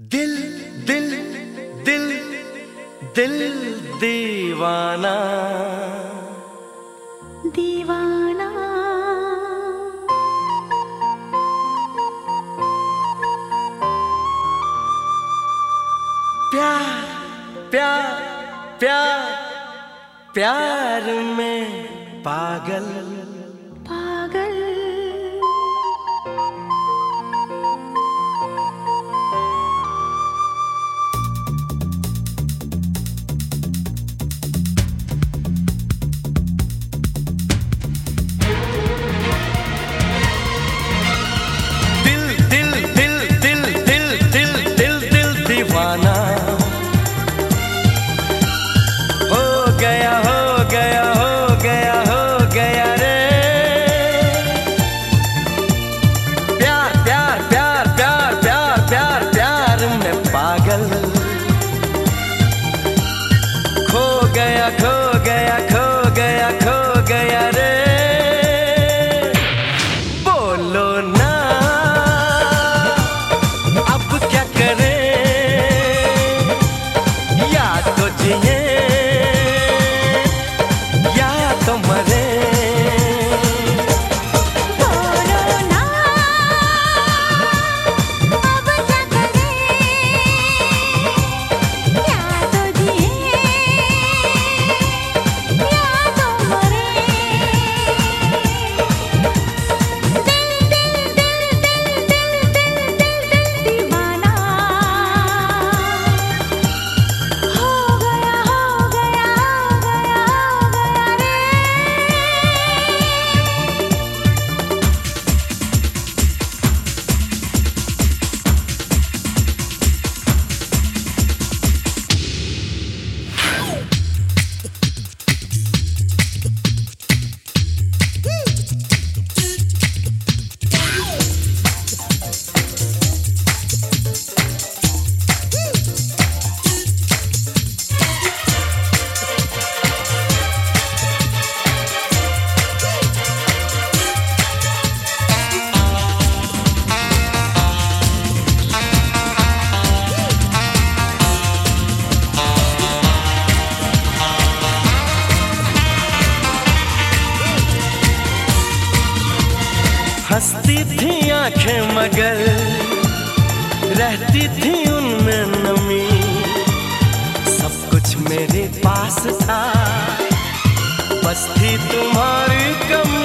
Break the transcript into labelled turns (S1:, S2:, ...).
S1: दिल दिल दिल दिल दीवाना।
S2: दीवाना।
S1: प्यार प्यार प्यार प्यार में पागल। रहती थी आँखें मगर, रहती थी उनमें नमी। सब कुछ मेरे पास था, बस थी तुम्हारी कमी।